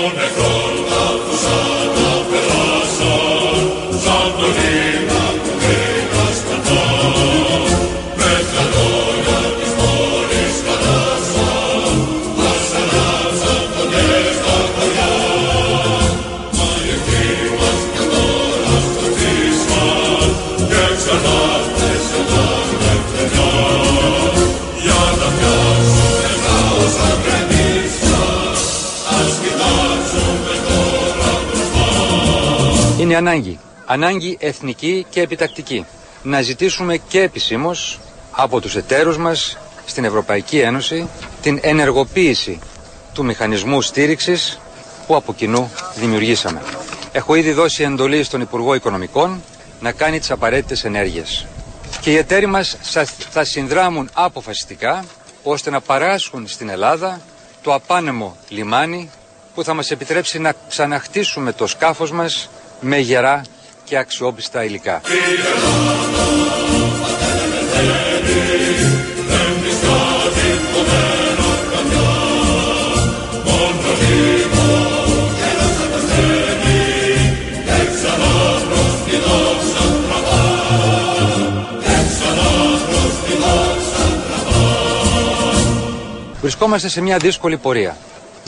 Είναι ανάγκη. Ανάγκη εθνική και επιτακτική. Να ζητήσουμε και επισήμως από τους εταίρους μας στην Ευρωπαϊκή Ένωση την ενεργοποίηση του μηχανισμού στήριξης που από κοινού δημιουργήσαμε. Έχω ήδη δώσει εντολή στον Υπουργό Οικονομικών να κάνει τις απαραίτητες ενέργειες. Και οι εταίροι μας θα συνδράμουν αποφασιστικά ώστε να παράσχουν στην Ελλάδα το απάνεμο λιμάνι που θα μας επιτρέψει να ξαναχτίσουμε το σκάφος μας με γερά και αξιόπιστα υλικά. Βρισκόμαστε σε μια δύσκολη πορεία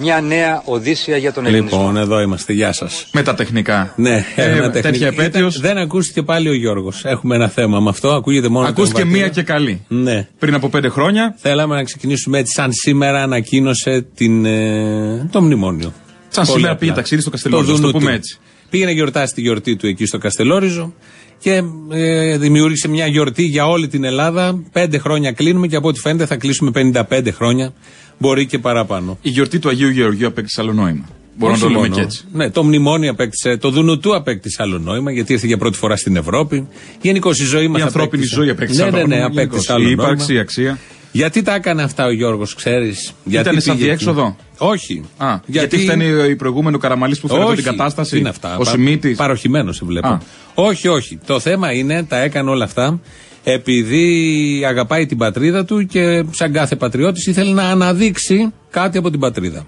μια νέα Οδύσσια για τον ελληνισμό. Λοιπόν, εδώ είμαστε. Γεια σας. Με τα τεχνικά. Ναι, ε, τέτοια επέτειος. Δεν ακούστηκε πάλι ο Γιώργος. Έχουμε ένα θέμα με αυτό. Ακούγεται μόνο. Ακούστηκε μία και καλή. Ναι. Πριν από πέντε χρόνια. Θέλαμε να ξεκινήσουμε έτσι, σαν σήμερα ανακοίνωσε την, ε, το μνημόνιο. Σαν σήμερα πήγε ταξίδι στο Καστελόριζο. Το, το πούμε έτσι. Πήγε να γιορτάσει τη γιορτή του εκεί στο Καστελόριζο και ε, δημιούργησε μια γιορτή για όλη την Ελλάδα. Πέντε χρόνια κλείνουμε και από ό,τι φαίνεται θα κλείσουμε 55 χρόνια μπορεί και παραπάνω. Η γιορτή του Αγίου Γεωργίου απέκτησε άλλο νόημα. Μπορούμε να το λέμε και έτσι. Ναι, το μνημόνιο απέκτησε, το Δουνουτού απέκτησε άλλο νόημα, γιατί ήρθε για πρώτη φορά στην Ευρώπη. Γενικώ η ζωή μας. Η ανθρώπινη απέκτησε. ζωή απέκτησε ναι, άλλο ναι, ναι, νόημα. απέκτησε άλλο η ύπαρξη, νόημα. η αξία. Γιατί τα έκανε αυτά ο Γιώργος, ξέρεις; Ήταν σαν διέξοδο. Όχι. Α, γιατί, γιατί φταίνει η προηγούμενο Καραμαλής που φέρνει την κατάσταση; Είναι αυτά. Ο Σιμίτης. Παροχημένος σε βλέπω. Όχι, όχι. Το θέμα είναι, τα έκανε όλα αυτά επειδή αγαπάει την πατρίδα του και σαν κάθε πατριώτης ήθελε να αναδείξει κάτι από την πατρίδα.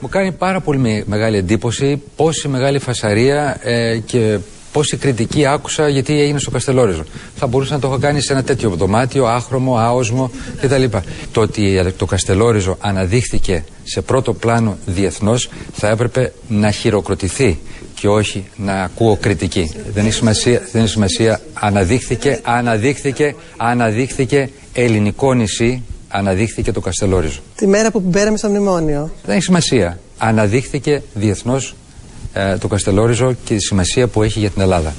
Μου κάνει πάρα πολύ μεγάλη εντύπωση πόση μεγάλη φασαρία ε, και πόση κριτική άκουσα γιατί έγινε στο Καστελόριζο. Θα μπορούσα να το έχω κάνει σε ένα τέτοιο δωμάτιο, άχρωμο, άοσμο κτλ. Το ότι το Καστελόριζο αναδείχθηκε σε πρώτο πλάνο διεθνώς θα έπρεπε να χειροκροτηθεί και όχι να ακούω κριτική. Δεν έχει σημασία, δεν έχει σημασία. Αναδείχθηκε, αναδείχθηκε, αναδείχθηκε ελληνικό νησί, αναδείχθηκε το Καστελόριζο. Τη μέρα που μπαίναμε στο μνημόνιο. Δεν έχει σημασία. Αναδείχθηκε διεθνώς ε, το Καστελόριζο και τη σημασία που έχει για την Ελλάδα.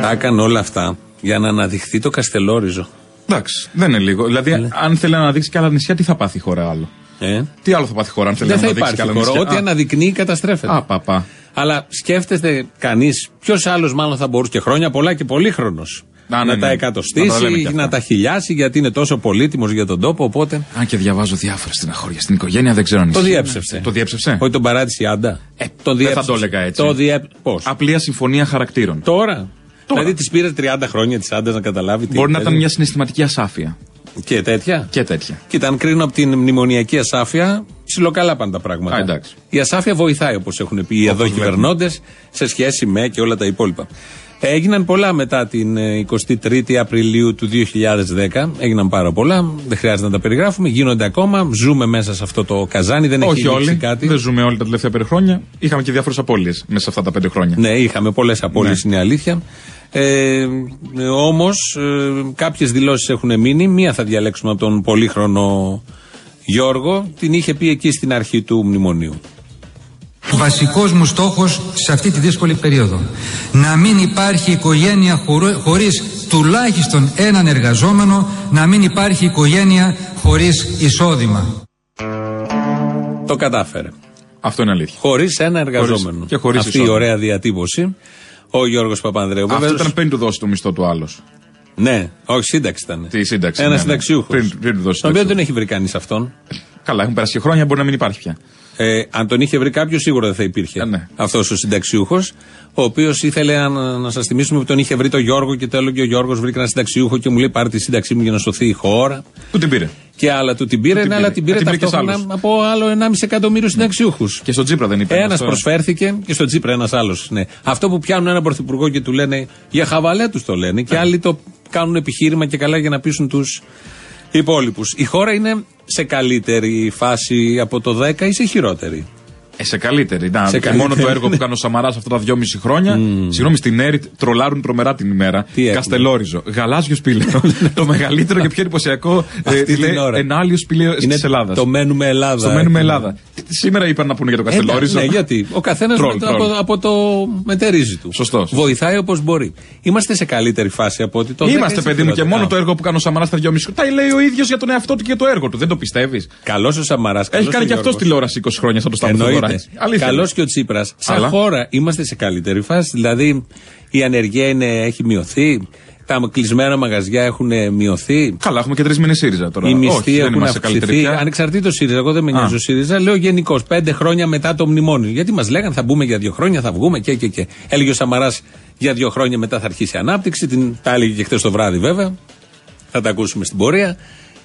Τα έκανε όλα αυτά για να αναδειχθεί το Καστελόριζο. Εντάξει, δεν είναι λίγο. Δηλαδή, Ναι. αν θέλει να αναδείξει και άλλα νησιά, τι θα πάθει η χώρα άλλο; Ε; Τι άλλο θα πάθει η χώρα, αν θέλει Δεν να θα αναδείξει και υπάρχει άλλα χώρο. νησιά; Ό,τι Α, αναδεικνύει καταστρέφεται. Α, παπά. Αλλά σκέφτεστε κανείς, ποιος άλλος μάλλον θα μπορούσε και χρόνια πολλά και πολύχρονος. Α, ναι, να ναι. τα Να εκατοστήσει, τα λέμε κι να, αυτά. τα χιλιάσει, γιατί είναι τόσο πολύτιμος για τον τόπο. Οπότε Αν και διαβάζω διάφορα στην αχώρια στην οικογένεια, δεν ξέρω αν το ισχύει. διέψευσε. Το διέψευσε. Όχι τον παράτησε η Άντα. Ε, τον δεν θα διέψευσε. το έλεγα έτσι. Το διέπ... Πώς; Απλία συμφωνία χαρακτήρων. Τώρα. Δηλαδή τη πήρε 30 χρόνια της Άντα να καταλάβει τι. Μπορεί να παίζει. ήταν μια συναισθηματική ασάφεια. Και τέτοια. Και τέτοια. Κοίτα, αν κρίνω από την μνημονιακή ασάφεια, ψιλοκαλά πάνε τα πράγματα. Α, εντάξει. Η ασάφεια βοηθάει, όπως έχουν πει οι εδώ βλέπουμε. κυβερνώντες, σε σχέση με και όλα τα υπόλοιπα. Έγιναν πολλά μετά την ε, 23η Απριλίου του 2010. Έγιναν πάρα πολλά. Δεν χρειάζεται να τα περιγράφουμε. Γίνονται ακόμα. Ζούμε μέσα σε αυτό το καζάνι. Δεν έχει Όχι λήξει όλοι. κάτι. Δεν ζούμε όλοι τα τελευταία πέντε χρόνια. Είχαμε και διάφορες απώλειες μέσα σε αυτά τα πέντε χρόνια. Ναι, είχαμε πολλές απώλειες, Ναι. είναι η αλήθεια. Ε, Όμως, ε, κάποιες δηλώσεις έχουν μείνει. Μία θα διαλέξουμε από τον πολύχρονο Γιώργο. Την είχε πει εκεί στην αρχή του μνημονίου. Βασικός μου στόχος σε αυτή τη δύσκολη περίοδο να μην υπάρχει οικογένεια χωρί- χωρίς τουλάχιστον έναν εργαζόμενο να μην υπάρχει οικογένεια χωρίς εισόδημα Το κατάφερε. Αυτό είναι αλήθεια. Χωρίς ένα εργαζόμενο. και χωρίς Αυτή η εισόδημα. ωραία διατύπωση. Ο Γιώργος Παπανδρέου. Αυτός Βεβαίως- ήταν πριν του δώσει το μισθό του άλλος. Ναι, όχι, σύνταξη ήταν. Τη σύνταξη. Ένας ναι, ναι. συνταξιούχος. Πριν, πριν του δώσει Τον οποίο το δεν έχει βρει κανείς αυτόν. Καλά, έχουν περάσει και χρόνια, μπορεί να μην υπάρχει πια. Ε, αν τον είχε βρει κάποιος, σίγουρα δεν θα υπήρχε. Ε, ναι. Αυτός ο συνταξιούχος, ο οποίος ήθελε να, να σας θυμίσουμε ότι τον είχε βρει το Γιώργο και τέλο και ο Γιώργος βρήκε ένα συνταξιούχο και μου λέει: Πάρε τη σύνταξή μου για να σωθεί η χώρα. Πού την πήρε. Και άλλα του την πήρε, την αλλά πήρε. την πήρε Α, την πήρε και σε ταυτόχρονα άλλους. από άλλο 1,5 εκατομμύριο συνταξιούχους. Και στον Τσίπρα δεν είπε. Ένας αυτό. προσφέρθηκε και στον Τσίπρα ένας άλλος. Ναι. Αυτό που πιάνουν έναν πρωθυπουργό και του λένε για χαβαλέ τους το λένε. Και άλλοι το κάνουν επιχείρημα και καλά για να πείσουν τους υπόλοιπους. Η χώρα είναι σε καλύτερη φάση από το 10 ή σε χειρότερη; Ε, σε καλύτερη. Να, Σε και καλύτερη. μόνο το έργο που κάνει ο Σαμαρά αυτά τα δυόμιση χρόνια. Συγγνώμη, στην ΕΡΙΤ τρολάρουν τρομερά την ημέρα. Τι έχουμε; Καστελόριζο. Γαλάζιο σπήλαιο. το μεγαλύτερο και πιο εντυπωσιακό ε, Αυτή την λέει, ώρα. ενάλιο σπήλαιο Είναι της Ελλάδας. το μένουμε Ελλάδα. Στο μένουμε Ελλάδα. Τι- Σήμερα είπαν να πούνε για το Ε, Καστελόριζο; Ναι, γιατί. Ο καθένας Τρολ, τρολ. από, από το μετερίζει του. Σωστό, σωστό. Βοηθάει όπως μπορεί. Είμαστε σε καλύτερη φάση από ότι το 10 Είμαστε, ή σε παιδί μου, και χειρότερη. μόνο Α, το έργο που κάνει ο Σαμαρά στα δυόμιση χρόνια. Τα λέει ο ίδιος για τον εαυτό του και για το έργο του. Δεν το πιστεύεις; Καλός ο Σαμαράς. Έχει κάνει και αυτός τηλεόραση 20 χρόνια σαν το Σταύρο Εννοείται. Θεοδωράκη. Αλήθεια. Καλός και ο Τσίπρας. Σαν Αλλά. χώρα είμαστε σε καλύτερη φάση. Δηλαδή η ανεργία είναι, έχει μειωθεί. Τα κλεισμένα μαγαζιά έχουν μειωθεί. Καλά, έχουμε και τρεις μήνες ΣΥΡΙΖΑ τώρα. Οι μισθοί Όχι, δεν έχουν είμαστε σε καλύτερη αυξηθεί. πια. Ανεξαρτήτως ΣΥΡΙΖΑ, εγώ δεν με Α. νοιάζει ο ΣΥΡΙΖΑ. Λέω γενικώς πέντε χρόνια μετά το μνημόνιο. Γιατί μας λέγανε θα μπούμε για δύο χρόνια, θα βγούμε και και και. Έλεγε ο Σαμαράς για δύο χρόνια μετά θα αρχίσει η ανάπτυξη. Την, τα έλεγε και χθες το βράδυ βέβαια. Θα τα ακούσουμε στην πορεία.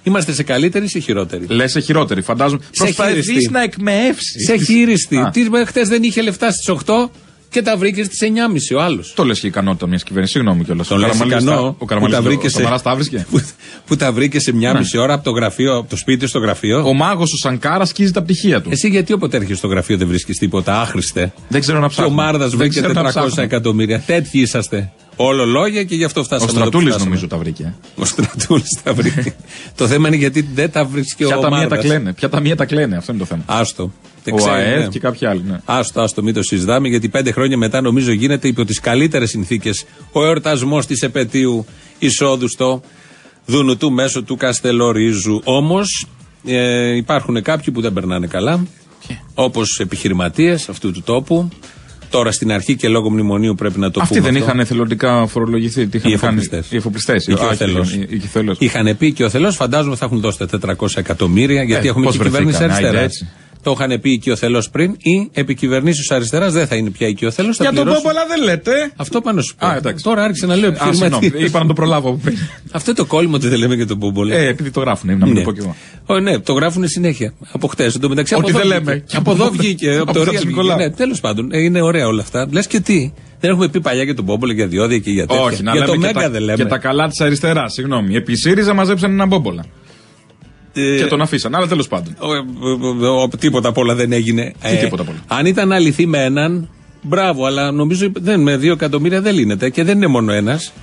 Είμαστε σε καλύτερη ή σε χειρότερη; Λες σε χειρότερη, φαντάζομαι. Σε Προσπαθεί χείριστη. να εκμεύσεις. Σε χείριστη. Α. Τι χθες δεν είχε λεφτά στις 8 και τα βρήκες στις 9.30 ο άλλος. Το λες και η ικανότητα μιας κυβέρνησης. Συγγνώμη κιόλας. Τον λες ικανό Ο που Καραμαλής τα ο- βρήκες ο σε- Σαμαράς τα βρίσκε. που, που τα βρήκες σε μια Ναι. μισή ώρα από το γραφείο, από το σπίτι στο γραφείο. Ο μάγος ο Σανκάρας σκίζει τα πτυχία του. Εσύ γιατί όποτε έρχεσαι στο γραφείο δεν βρίσκεις τίποτα, άχρηστε. Δεν ξέρω να Και ο ψάχνω. Μάρδας Δεν βρήκε ξέρω να 400 ψάχνω. εκατομμύρια. Τέτοιοι είσαστε. Όλο λόγια και γι' αυτό Ο φτάσαμε. εδώ που Στρατούλης φτάσαμε. νομίζω τα βρήκε. Ο Στρατούλης τα βρήκε. το θέμα είναι γιατί δεν τα βρίσκει Ποια ο ταμεία τα Μάρδας. κλαίνε. Ποια ταμεία τα κλαίνε. Αυτό είναι το θέμα. Άστο. Δεν Ο ξέρει, ΑΕΔ ναι. και κάποιοι άλλοι. ναι. Άστο, άστο, μην το συζητάμε, γιατί πέντε χρόνια μετά νομίζω γίνεται υπό τις καλύτερες συνθήκες ο εορτασμός της επαιτίου εισόδου στο Δουνουτού μέσω του Καστελορίζου. Όμως ε, υπάρχουν κάποιοι που δεν περνάνε καλά, όπως επιχειρηματίες αυτού του τόπου. Τώρα στην αρχή και λόγω μνημονίου πρέπει να το Αυτοί πούμε. δεν αυτό. είχαν εθελοντικά φορολογηθεί. Τι είχαν Οι κάνει. εφοπλιστές. Οι εφοπλιστές. Ή και ο Θελός. Είχαν πει και ο Θελό, φαντάζομαι θα έχουν δώσει τα 400 εκατομμύρια, γιατί Ε, έχουμε πώς και κυβέρνηση βρεθήκανε, αριστερά. Άιντε έτσι. Το είχαν πει και ο Θελό πριν, ή επικυβερνήσεω αριστεράς δεν θα είναι πια η ο Θελό. Για τον Πόμπολα δεν λέτε. Αυτό πάνω σου πω. Α, εντάξει. Τώρα άρχισε να λέω Α, συγγνώμη. επιχειρηματίε. Είπα να το προλάβω από πριν. Αυτό το κόλλημα ότι δεν λέμε και τον Πόμπολα. Ε, επειδή το γράφουν, να μην το πω κι εγώ. Ω, ναι, το γράφουν συνέχεια. Από χτες. Εν τω μεταξύ, Ότι από εδώ δεν βγήκε. λέμε. Και Από από εδώ εδώ- βγήκε. Από από το τον Real βγήκε. Χατζηνικολάου. Ναι, τέλος πάντων. Ε, είναι ωραία όλα αυτά. Λες και τι. Δεν έχουμε πει παλιά για τον Πόμπολα, για διόδια και για τέτοια. Όχι, να για το λέμε και Μέγκα τα, δεν λέμε. και τα καλά της αριστεράς. Συγγνώμη. Επί ΣΥΡΙΖΑ μαζέψαν έναν Μπόμπολα. Ε, Και τον αφήσαν. Αλλά τέλος πάντων. Ο- ο- ο- ο- τίποτα απ' όλα δεν έγινε. Ε, Τι τίποτα απ' όλα. Αν ήταν να λυθεί με έναν, μπράβο, αλλά νομίζω δεν, με δύο εκατομμύρια δεν λύνεται και δεν είναι μόνο ένας.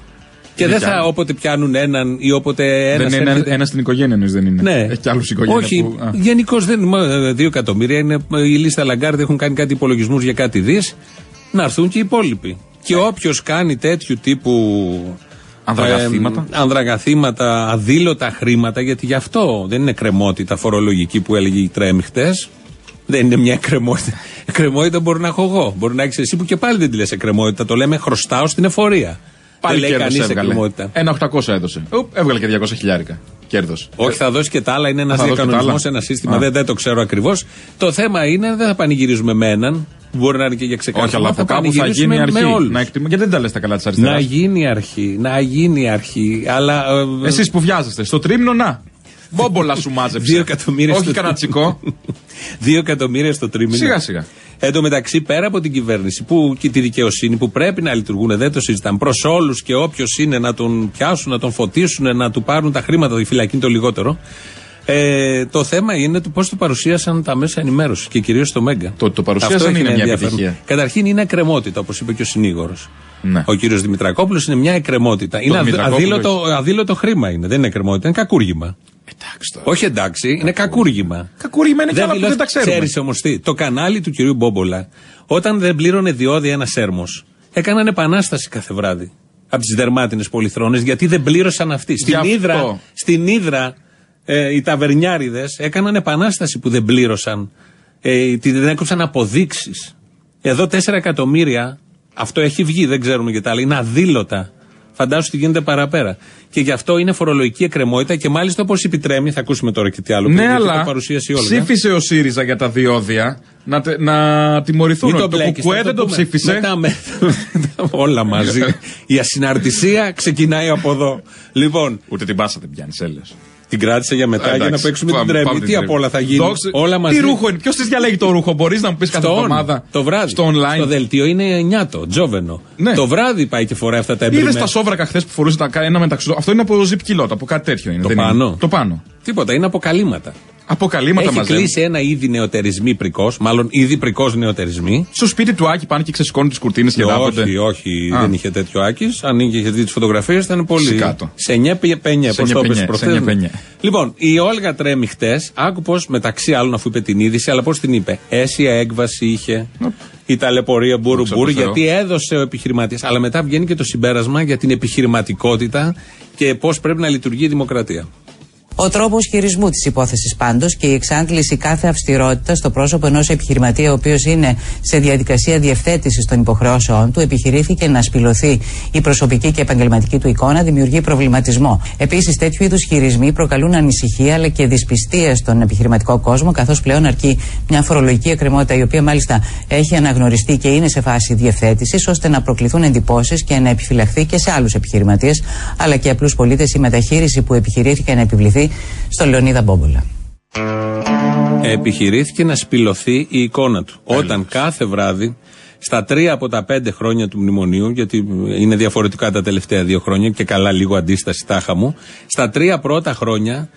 Και Είναι δεν κι θα άλλοι. όποτε πιάνουν έναν ή όποτε ένας. δεν είναι ένα στην οικογένεια, εννοείς, δεν είναι. Ναι. Έχει και άλλους οικογένειε. Όχι, που... α. γενικώς δεν είναι. ε, Δύο εκατομμύρια είναι. Η λίστα Λαγκάρντ έχουν κάνει κάτι υπολογισμούς για κάτι δις. Να έρθουν και οι υπόλοιποι. Και όποιος κάνει τέτοιου τύπου. Ανδραγαθήματα. ε, ανδραγαθήματα, αδήλωτα χρήματα, γιατί γι' αυτό δεν είναι κρεμότητα φορολογική που έλεγε η Τρέμι χτες. Δεν είναι μια εκκρεμότητα. Εκκρεμότητα μπορεί να έχω εγώ. Μπορεί να έχεις εσύ που και πάλι δεν τη λες εκκρεμότητα. Το λέμε χρωστάω στην εφορία. Πάλι δεν λέει κέρδος κανείς έβγαλε. εκκρεμότητα. Ένα 800 έδωσε. Ουπ, έβγαλε και 200 χιλιάρικα. Κέρδος. Όχι, θα δώσει και τα άλλα. Είναι ένας Θα δώσει και τα διακανονισμό, άλλα. ένα σύστημα. Α. Δεν, δεν το ξέρω ακριβώς. Το θέμα είναι δεν θα πανηγυρίζουμε με έναν. Μπορεί να είναι και για ξεκάθαρο. Όχι, αλλά από θα κάπου θα πανηγυρίσουμε γίνει η με αρχή. όλους. Να εκτιμά... Γιατί δεν τα λες τα καλά της αριστεράς; Να γίνει η αρχή. Να γίνει η αρχή. Αλλά. ε, Εσείς που βιάζεστε. Στο τρίμηνο να. Μπόμπολα σου μάζεψε. Δύο εκατομμύρια Όχι στο- κανένα τσικό. Δύο εκατομμύρια στο τρίμηνο. Σιγά σιγά. Εν τω μεταξύ, πέρα από την κυβέρνηση που, και τη δικαιοσύνη που πρέπει να λειτουργούν, δεν το συζητάμε. Προς όλους και όποιος είναι να τον πιάσουν, να τον φωτίσουν, να του πάρουν τα χρήματα, τη φυλακή είναι το λιγότερο. Ε, το θέμα είναι το πώς το παρουσίασαν τα μέσα ενημέρωσης και κυρίως το Μέγκα. Το ότι το παρουσίασαν Αυτό έχει είναι ένα μια ενδιαφέρον. επιτυχία. Καταρχήν είναι εκκρεμότητα, όπως είπε και ο συνήγορος. Ναι. Ο κύριος Δημητρακόπουλος είναι μια εκκρεμότητα. Είναι αδ- Δημητρακόπουλος αδήλωτο, αδήλωτο χρήμα είναι. Δεν είναι εκκρεμότητα, είναι κακούργημα. Εντάξει τώρα. Όχι εντάξει, είναι κακούργημα. Κακούργημα είναι κι άλλα που δεν τα ξέρουμε. Ξέρεις όμως τι, το κανάλι του κυρίου Μπόμπολα, όταν δεν πλήρωνε διόδια ένας έρμο, έκαναν επανάσταση κάθε βράδυ από τις δερμάτινες πολυθρόνες γιατί δεν πλήρωσαν αυτοί. Στην αυτό. Ήδρα, στην Ήδρα ε, οι ταβερνιάριδες έκαναν επανάσταση που δεν πλήρωσαν. Ε, τι- δεν έκοψαν αποδείξεις. Εδώ 4 εκατομμύρια, αυτό έχει βγει, δεν ξέρουμε και τα άλλα, είναι αδήλωτα. Φαντάσου τι γίνεται παραπέρα. Και γι' αυτό είναι φορολογική εκκρεμότητα και μάλιστα όπως επιτρέμει, θα ακούσουμε τώρα και τι άλλο. Ναι, γιατί αλλά το παρουσίασε όλα. ψήφισε ο ΣΥΡΙΖΑ για τα διόδια να, τε- να τιμωρηθούν. Μην Το μπλέκεις, Κουκουέ θα δεν το πούμε. ψήφισε. Μετά με, όλα μαζί. Η ασυναρτησία ξεκινάει από εδώ. Λοιπόν, Ούτε την πάσα δεν πιάνεις, έλεγε. Την κράτησα για μετά για να Εντάξει, παίξουμε την πάμε- τρέμη. πάμε Τι την από τρέμη. όλα θα γίνει; Δόξα- Όλα μαζί. Τι ρούχο είναι, ποιος τη διαλέγει το ρούχο, μπορείς να μου πεις κάθε Στο on, εβδομάδα; το βράδυ. Στο online. Στο δελτίο είναι νιάτο, τζόβενο. Ναι. Το βράδυ πάει και φοράει αυτά τα Είδες εμπειρημένα. τα σόβρακα χθες που φορούσες τα ένα μεταξύ. Αυτό είναι από zip kilot, από κάτι τέτοιο είναι. Το δεν πάνω. Είναι. Το πάνω. Τίποτα, είναι αποκαλύματα. Αποκαλύματα Έχει μαζί. κλείσει ένα ήδη νεοτερισμοί πρικός, μάλλον ήδη πρικός νεοτερισμοί. Στο σπίτι του Άκη πάνε και ξεσηκώνουν τις κουρτίνες και δάπονται. όχι, όχι, Α. δεν είχε τέτοιο άκη. Αν είχε δει τι φωτογραφίες, ήταν πολύ. Σηκάτο. Σε νιέ πενιέ, Σε πώς το νιέ έπεσε πενιέ, προχθέ. σε νιέ πενιέ. Λοιπόν, η Όλγα τρέμει χτες, άκου πώς μεταξύ άλλων, αφού είπε την είδηση, αλλά πώς την είπε. Αίσια έκβαση είχε. Η ταλαιπωρία μπουρου Δόξα μπουρου, τω Θεώ. γιατί έδωσε ο επιχειρηματίας. Αλλά μετά βγαίνει και το συμπέρασμα για την επιχειρηματικότητα και πώς πρέπει να λειτουργεί η δημοκρατία. Ο τρόπος χειρισμού της υπόθεσης πάντως και η εξάντληση κάθε αυστηρότητα στο πρόσωπο ενός επιχειρηματία, ο οποίος είναι σε διαδικασία διευθέτησης των υποχρεώσεών του, επιχειρήθηκε να σπηλωθεί η προσωπική και επαγγελματική του εικόνα, δημιουργεί προβληματισμό. Επίσης, τέτοιου είδους χειρισμοί προκαλούν ανησυχία αλλά και δυσπιστία στον επιχειρηματικό κόσμο, καθώς πλέον αρκεί μια φορολογική εκκρεμότητα, η οποία μάλιστα έχει αναγνωριστεί και είναι σε φάση διευθέτησης, ώστε να προκληθούν εντυπώσεις και να επιφυλαχθεί και σε άλλους επιχειρηματίες, αλλά και απλούς πολίτες η μεταχείριση που επιχειρήθηκε να επιβληθεί στον Λεωνίδα Μπόμπολα. επιχειρήθηκε να σπηλωθεί η εικόνα του. Όταν κάθε βράδυ, στα τρία από τα πέντε χρόνια του μνημονίου, γιατί είναι διαφορετικά τα τελευταία δύο χρόνια και καλά λίγο αντίσταση τάχα μου, στα τρία πρώτα χρόνια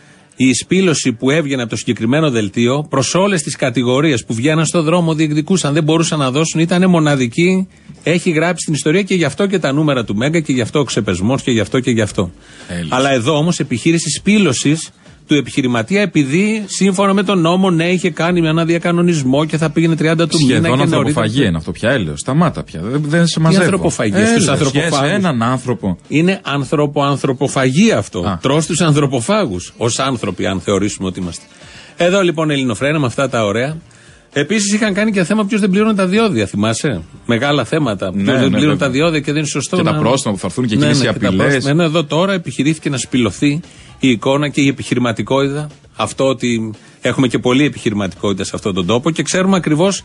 η σπήλωση που έβγαινε από το συγκεκριμένο δελτίο προς όλες τις κατηγορίες που βγαίναν στο δρόμο, διεκδικούσαν, δεν μπορούσαν να δώσουν, ήταν μοναδική. Έχει γράψει την ιστορία και γι' αυτό και τα νούμερα του Μέγκα και γι' αυτό ο ξεπεσμός και γι' αυτό και γι' αυτό. Έλειξε. Αλλά εδώ όμως επιχείρηση σπήλωσης του επιχειρηματία επειδή σύμφωνα με τον νόμο ναι είχε κάνει ένα διακανονισμό και θα πήγαινε 30 του μήνα Σχεδόν και νωρίτερα. ανθρωποφαγία είναι αυτό πια, έλεος. Σταμάτα πια. Δεν, δεν σε μαζεύω. ανθρωποφαγία, Έλεος, στους ανθρωποφάγους. για έναν άνθρωπο. Είναι ανθρωπο-ανθρωποφαγία αυτό. Α. Τρώ τους ανθρωποφάγους. Ω άνθρωποι, αν θεωρήσουμε ότι είμαστε. Εδώ λοιπόν Ελληνοφρένα με αυτά τα ωραία. Επίσης είχαν κάνει και θέμα ποιος δεν πληρώνει τα διόδια, θυμάσαι; Μεγάλα θέματα. Ποιος Ναι, δεν ναι, πληρώνει βέβαια. τα διόδια και δεν είναι σωστό. Και τα να- πρόστιμα που θα έρθουν και Ναι, εκείνες ναι, οι και τα απειλές. πρόστιμα. Ενώ εδώ τώρα επιχειρήθηκε να σπηλωθεί η εικόνα και η επιχειρηματικότητα. Αυτό ότι έχουμε και πολλή επιχειρηματικότητα σε αυτόν τον τόπο και ξέρουμε ακριβώς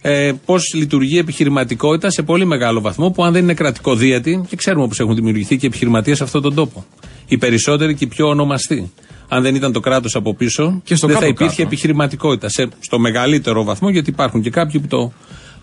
ε, πώς λειτουργεί η επιχειρηματικότητα σε πολύ μεγάλο βαθμό που αν δεν είναι κρατικοδίαιτη και ξέρουμε πώς έχουν δημιουργηθεί και επιχειρηματίες σε αυτόν τον τόπο. Οι περισσότεροι και οι πιο ονομαστοί. Αν δεν ήταν το κράτος από πίσω, Και στο δεν θα κάτω-κάτω. υπήρχε επιχειρηματικότητα. Σε, στο μεγαλύτερο βαθμό, γιατί υπάρχουν και κάποιοι που το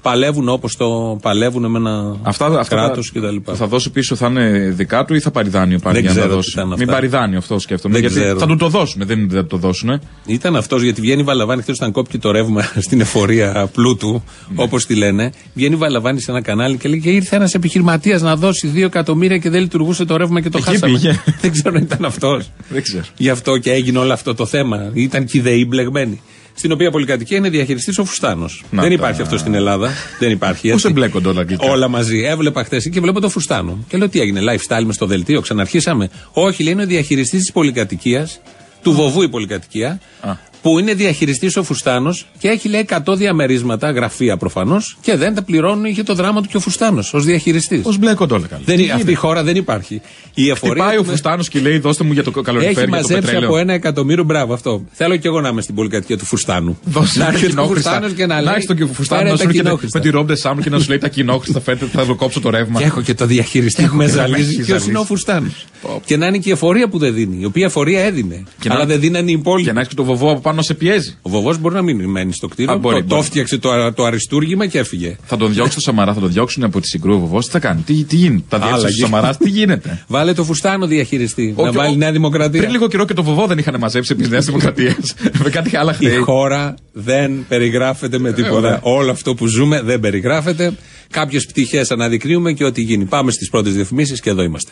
παλεύουν όπως το παλεύουν με ένα Αυτά, αυτά κράτος θα, κτλ. θα δώσει πίσω, θα είναι δικά του ή θα πάρει δάνειο πάλι Δεν για να ξέρω δώσει; τι θα είναι Μην αυτά. πάρει δάνειο αυτό σκέφτομαι. Δεν γιατί ξέρω. θα του το δώσουν. Δεν είναι ότι δεν του το δώσουν. Ήταν αυτός γιατί βγαίνει η Βαλαβάνη χθες όταν κόπηκε το ρεύμα στην εφορία πλούτου, Ναι. όπως τη λένε. Βγαίνει η Βαλαβάνη σε ένα κανάλι και λέει: Και ήρθε ένας επιχειρηματίας να δώσει 2 εκατομμύρια και δεν λειτουργούσε το ρεύμα και το Εκεί χάσαμε. πήγε. δεν ξέρω αν ήταν αυτός. Δεν ξέρω. Γι' αυτό και έγινε όλο αυτό το θέμα. Ήταν και οι ΔΕΗ μπλεγμένοι. Στην οποία πολυκατοικία είναι διαχειριστής ο Φουστάνος. Να Δεν τα. υπάρχει αυτός στην Ελλάδα. Δεν υπάρχει. Πώς έτσι. εμπλέκονται όλα αγγλικά. Όλα μαζί. Έβλεπα χθες και βλέπω το Φουστάνο. Και λέω τι έγινε, lifestyle μες στο δελτίο, ξαναρχίσαμε. Όχι, λέει είναι ο διαχειριστής της πολυκατοικίας, του βοβού η πολυκατοικία, Α. που είναι διαχειριστής ο Φουστάνος και έχει λέει 100 διαμερίσματα, γραφεία προφανώς, και δεν τα πληρώνουν. Είχε το δράμα του και ο Φουστάνος ως διαχειριστής. Πώ μπλέκονται όλα καλά. Δεν, αυτή η χώρα δεν υπάρχει. Η εφορία Χτυπάει ο του- Φουστάνος και λέει: Δώστε μου για το καλοριφέρ έχει για το μαζέψει πετρέλαιο. από ένα εκατομμύριο. Μπράβο αυτό. Θέλω κι εγώ να είμαι στην πολυκατοικία του Φουστάνου. Δώσε να ένα έρχεται ο κοινόχρηστα. Φουστάνος και να λέει. έχει τον Φουστάνος «Φέρε να τα σου έρχεται κοινόχρηστα». με τη ρόμπτε σάμου και να σου λέει τα κοινόχρηστα φέρτε, θα το κόψω το ρεύμα. Και έχω και το διαχειριστή που με και να με ζαλίζει. έχει Ποιος ζαλίσει. είναι ο Φουστάνος; Πω. Και να είναι και η εφορία που δεν δίνει. Η οποία εφορία έδινε. Και να- αλλά δεν δίνανε οι υπόλοιποι. Και να έχει και το βοβό από πάνω να σε πιέζει. Ο βοβός μπορεί να μην μένει στο κτίριο. Α, μπορεί, το, το μπορεί. φτιάξε το, το αριστούργημα και έφυγε. Θα τον διώξει το Σαμαρά, θα τον διώξουν από τη συγκρού ο βοβός. Τι θα κάνει, τι, τι γίνεται. Τα διώξει Άλλαγε. ο Σαμαρά, τι γίνεται; Βάλε το Φουστάνο διαχειριστή. Ο- να ο- βάλει Νέα Δημοκρατία. Πριν λίγο καιρό και το βοβό δεν είχαν μαζέψει επί Νέας Δημοκρατίας. με κάτι άλλα Η χρέη. χώρα δεν περιγράφεται με τίποτα. ωραία. Όλο αυτό που ζούμε δεν περιγράφεται. Κάποιες πτυχές αναδεικνύουμε και ό,τι γίνει. Πάμε στις πρώτες διαφημίσεις και εδώ είμαστε.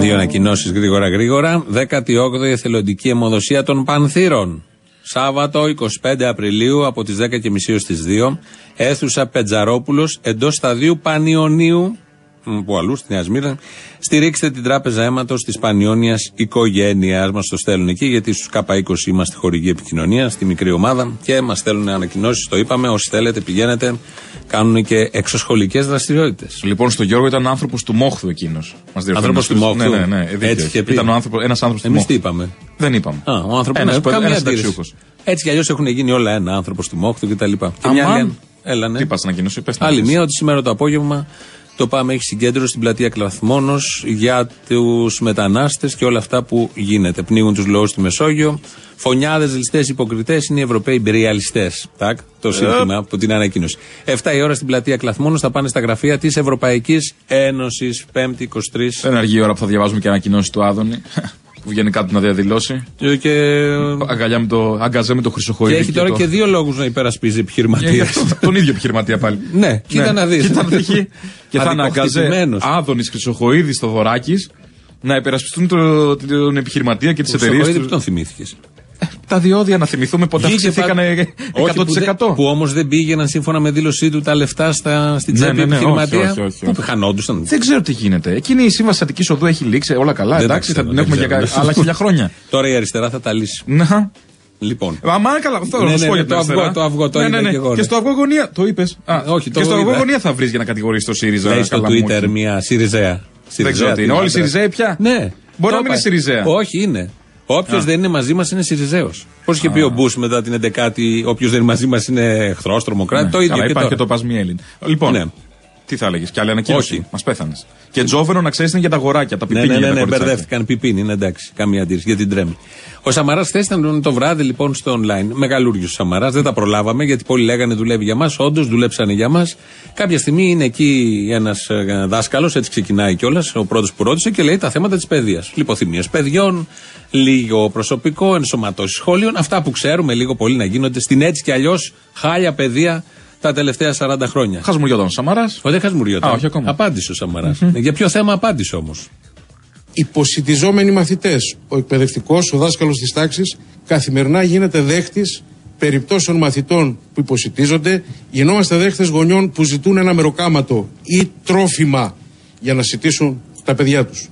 Δύο ανακοινώσεις γρήγορα γρήγορα. 18η εθελοντική αιμοδοσία των Πανθύρων. Σάββατο 25 Απριλίου από τις 10.30 έως τις 2. Αίθουσα Πετζαρόπουλος εντός σταδίου Πανιωνίου μ, που αλλού, στη Νέα Σμύρνη. Στηρίξτε την Τράπεζα Αίματος της Πανιόνιας Οικογένεια. Μας το στέλνουν εκεί, γιατί στους K20 είμαστε χορηγοί επικοινωνίας, στη μικρή ομάδα και μας στέλνουν ανακοινώσεις. Το είπαμε. Όσοι θέλετε, πηγαίνετε. Κάνουν και εξωσχολικές δραστηριότητες. Λοιπόν, στο Γιώργο ήταν άνθρωπος του Μόχθου εκείνος. Άνθρωπος του Μόχθου. Ναι, ναι, ναι. δίκιο. Έτσι είχε πει. Ήταν ένας άνθρωπος του Εμείς Μόχθου. τι είπαμε; Δεν είπαμε. Α, ο άνθρωπο Ένας ναι, που- καμία ένας αντίρρηση. ταξιούχος. Έτσι κι αλλιώς έχουν γίνει όλα ένα άνθρωπος του Μόχθου κτλ. Και, μια Αμάν. άλλη, Έλα, ναι. Τι πας να κοινώσει, πες Άλλη μία ότι σήμερα το απόγευμα το ΠΑΜ έχει συγκέντρωση στην πλατεία Κλαθμόνος για τους μετανάστες και όλα αυτά που γίνεται. Πνίγουν τους λαούς στη Μεσόγειο. Φωνιάδες, ληστές, υποκριτές είναι οι Ευρωπαίοι υπεριαλιστέ. Τάκ, το σύνθημα από την ανακοίνωση. 7 η ώρα στην πλατεία Κλαθμόνος θα πάνε στα γραφεία της Ευρωπαϊκής Ένωσης. 5η 23. Δεν αργεί η ώρα που θα διαβάζουμε και ανακοινώσεις του Άδωνη. που βγαίνει κάτω να διαδηλώσει. Ε, Και, Αγκαλιά με το, αγκαζέ με το Χρυσοχοίδη. και έχει τώρα το- και δύο λόγους να υπερασπίζει Και επιχειρηματίες. γι' αυτό τον ίδιο επιχειρηματία πάλι. Ναι, κοίτα να δεις. Κοίτα να δεις. και θα είναι αγκαζέ Αδικοχτυπημένος. Άδωνης Χρυσοχοίδης Θοδωράκης να υπερασπιστούν το, τον επιχειρηματία και τις εταιρείες Χρυσοχοίδη, του. που τον θυμήθηκες; Τα διόδια να θυμηθούμε πότε Βγήκε αυξηθήκανε πα- Όχι, 100%. Που, δεν- που όμως δεν πήγαιναν σύμφωνα με δήλωσή του τα λεφτά στα, στην Ναι, τσέπη ναι, ναι, επιχειρηματία. όχι, όχι, όχι, όχι. Που χανόντουσαν. Δεν ξέρω τι γίνεται. Εκείνη η σύμβαση Αττικής Οδού έχει λήξει. Όλα καλά. Δεν τα εντάξει, θα ξέρω, την δεν έχουμε για ξέρω. κα- άλλα χίλια χρόνια. Τώρα η αριστερά θα τα λύσει. Να. Λοιπόν. Αμά καλά, αυτό Ναι, να ναι, σου πω ναι, για την το αυγό, αριστερά. το αυγό, το Ναι, είδα ναι, ναι. και εγώ, ναι. Και στο αυγό γωνία. Το είπες. όχι, το Και στο αυγό είδα. γωνία θα βρεις για να κατηγορήσει το ΣΥΡΙΖΑ. Λέει στο καλά μου Twitter όχι. μια Σιριζέα. Δεν Σιριζέα, ξέρω τι είναι. την Όλοι άντρα. Σιριζέοι πια; Ναι. Μπορεί Το να μην είναι είπα. Σιριζέα. Όχι, είναι. Όποιος δεν είναι μαζί μας είναι Σιριζέος. Πώ είχε πει ο Μπούς μετά την 11η, όποιος δεν είναι μαζί μας είναι εχθρός, τρομοκράτη. Το ίδιο Καλά, και υπάρχει τώρα. και το Πασμιέλιν. Λοιπόν, Ναι. Τι θα έλεγες, κι άλλη ανακοίνωση; Όχι. Μας πέθανες. Και Τζόβερο να ξέρεις είναι για τα αγοράκια, τα Ναι, πιπίνια ναι, για ναι, τα ναι, κοριτσάκια. μπερδεύτηκαν. Πιπίνι, είναι εντάξει. Καμία αντίρρηση για την τρέμη. Ο Σαμαράς χθες ήταν το βράδυ λοιπόν στο online. Μεγαλούριο ο Σαμαράς, δεν τα προλάβαμε γιατί πολλοί λέγανε δουλεύει για μας. Όντως δουλέψανε για μας. Κάποια στιγμή είναι εκεί ένας δάσκαλος, έτσι ξεκινάει κιόλας, ο πρώτος που ρώτησε και λέει τα θέματα της παιδείας. Λιποθυμίες παιδιών, λίγο προσωπικό, ενσωματώσεις σχολείων. Αυτά που ξέρουμε λίγο πολύ να γίνονται στην έτσι κι αλλιώς χάλια παιδεία τα τελευταία 40 χρόνια. Χασμουριόταν ο Σαμαράς. Ο δεν χασμουριόταν. Α, όχι ακόμα. Απάντησε ο σαμαρα Για ποιο θέμα απάντησε όμως; υποσυτιζόμενοι μαθητές. Ο εκπαιδευτικός, ο δάσκαλος της τάξης, καθημερινά γίνεται δέχτης περιπτώσεων μαθητών που υποσυτίζονται. Γινόμαστε δέχτες γονιών που ζητούν ένα μεροκάματο ή τρόφιμα για να σητήσουν τα παιδιά τους.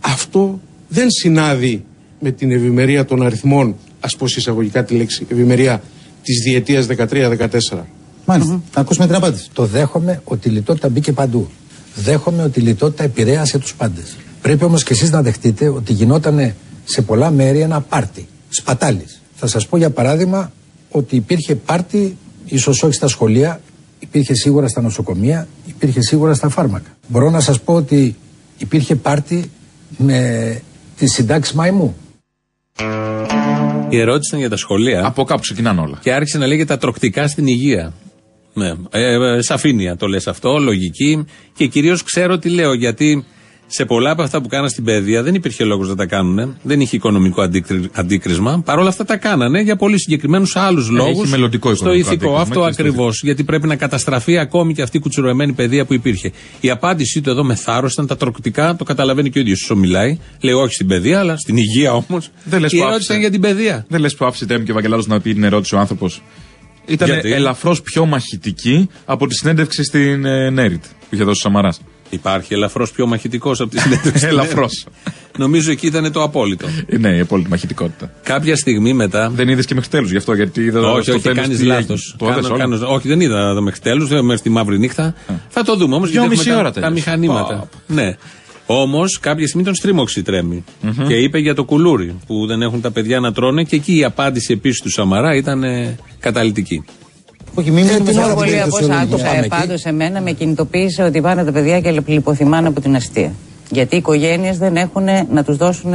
Αυτό δεν συνάδει με την ευημερία των αριθμών, ας πω εισαγωγικά τη λέξη ευημερία, της διετίας 13-14. Μάλιστα. Θα ακούσουμε την απάντηση. Το δέχομαι ότι η λιτότητα μπήκε παντού. Δέχομαι ότι η λιτότητα επηρέασε τους πάντες. Πρέπει όμως και εσείς να δεχτείτε ότι γινόταν σε πολλά μέρη ένα πάρτι. Σπατάλης. Θα σας πω για παράδειγμα ότι υπήρχε πάρτι, ίσως όχι στα σχολεία, υπήρχε σίγουρα στα νοσοκομεία, υπήρχε σίγουρα στα φάρμακα. Μπορώ να σας πω ότι υπήρχε πάρτι με τη συντάξη μαϊμού. Η ερώτηση ήταν για τα σχολεία. Από κάπου ξεκινάνε όλα. Και άρχισε να λέγεται τα τροκτικά στην υγεία. Ναι. Ε, ε, σαφήνεια το λες αυτό, λογική. Και κυρίως ξέρω τι λέω, γιατί σε πολλά από αυτά που κάνανε στην παιδεία δεν υπήρχε λόγος να τα κάνουν. Δεν είχε οικονομικό αντίκρι- αντίκρισμα. Παρ' όλα αυτά τα κάνανε για πολύ συγκεκριμένους άλλους λόγου. έχει μελλοντικό Στο οικονομικό ηθικό. αντίκρισμα Αυτό και στο ακριβώς. Γιατί πρέπει να καταστραφεί ακόμη και αυτή η κουτσουρωμένη παιδεία που υπήρχε. Η απάντησή του εδώ με θάρρος ήταν τα τροκτικά, το καταλαβαίνει και ο ίδιος όσο μιλάει. Λέει όχι στην παιδεία, αλλά στην υγεία όμως. Δεν λες Η που ερώτηση άφησε. ήταν για την παιδεία. Δεν λες που άφησε Τέμ και ο Βαγγελάδος να πει την ερώτηση ο άνθρωπος. Ήταν Γιατί; ελαφρώς πιο μαχητική από τη συνέντευξη στην ε, Νέριτ που είχε δώσει ο Σαμαράς. Υπάρχει ελαφρώς πιο μαχητικός από τη συνέντευξη. Ελαφρώς. Νομίζω εκεί ήταν το απόλυτο. Ε, ναι, η απόλυτη μαχητικότητα. Κάποια στιγμή μετά. Δεν είδες και μέχρι τέλου γι' αυτό, γιατί είδα όχι, στο όχι, τέλος κάνεις τι λάθος. έγινε. Το είδες όλο; όχι, δεν είδα το μέχρι τέλου, μέχρι τη μαύρη νύχτα. Θα το δούμε όμως γιατί Δυόμιση έχουμε τα, ώρα τα τέλειωσε. μηχανήματα. Ναι. Όμως κάποια στιγμή τον στρίμωξε η τρέμη. Και είπε για το κουλούρι που δεν έχουν τα παιδιά να τρώνε και εκεί η απάντηση επίσης του Σαμαρά ήταν ε, καταλητική. Όχι, μην μείνουμε την σε ώρα αυτό που το Πολύ από όσα περιπτώσιο, άκουσα πάμε εκεί. πάντως εμένα με κινητοποίησε ότι πάνε τα παιδιά και λιποθυμάνε από την αστεία. Γιατί οι οικογένειες δεν έχουν να τους δώσουν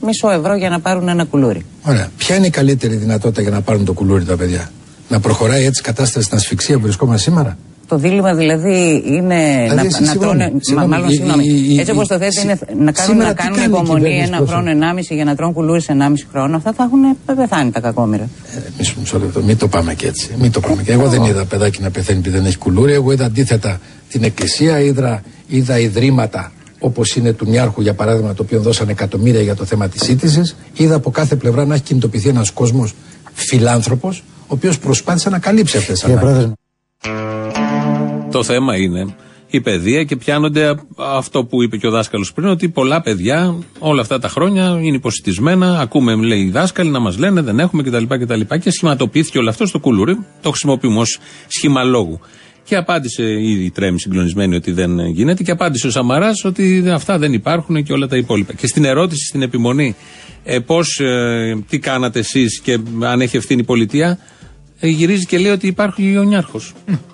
μισό ευρώ για να πάρουν ένα κουλούρι. Ωραία. Ποια είναι η καλύτερη δυνατότητα για να πάρουν το κουλούρι τα παιδιά; Να προχωράει έτσι η κατάσταση στην ασφυξία που βρισκόμαστε σήμερα; Το δίλημα δηλαδή είναι Δηλαδή, να, εσύ, να συγγνώμη, τρώνε. Μα, συγγνώμη, μάλλον, η- συγγνώμη. η- η- Έτσι όπως το θέτει η- είναι να κάνουν, σήμερα να τι κάνουν κάνει η υπομονή κυβέρνηση, ένα πρόσφατα; χρόνο, ενάμιση για να τρώνε κουλούρι σε ενάμιση χρόνο. Αυτά θα έχουν πεθάνει τα κακόμοιρα. Ε, μισό, μισό λεπτό, μην το πάμε και έτσι. Μην το πάμε και. Εγώ δεν είδα παιδάκι να πεθαίνει επειδή δεν έχει κουλούρι. Εγώ είδα αντίθετα την εκκλησία, είδα, είδα ιδρύματα όπως είναι του Νιάρχου για παράδειγμα, το οποίο δώσαν εκατομμύρια για το θέμα της σύντησης. Είδα από κάθε πλευρά να έχει κινητοποιηθεί ένας κόσμος φιλάνθρωπος, ο οποίος προσπάθησε να καλύψει αυτές τις ανάγκες. Το θέμα είναι η παιδεία και πιάνονται α- αυτό που είπε και ο δάσκαλος πριν, ότι πολλά παιδιά όλα αυτά τα χρόνια είναι υποσυτισμένα. Ακούμε, λέει οι δάσκαλοι, να μας λένε δεν έχουμε κτλ. κτλ. Και σχηματοποιήθηκε όλο αυτό στο κουλούρι. Το χρησιμοποιούμε ως σχήμα λόγου. Και απάντησε ήδη η Τρέμι συγκλονισμένη ότι δεν γίνεται. Και απάντησε ο Σαμαράς ότι αυτά δεν υπάρχουν και όλα τα υπόλοιπα. Και στην ερώτηση, στην επιμονή, ε, πώς, ε, τι κάνατε εσείς και αν έχει ευθύνη η πολιτεία, ε, γυρίζει και λέει ότι υπάρχει ο Νιάρχο.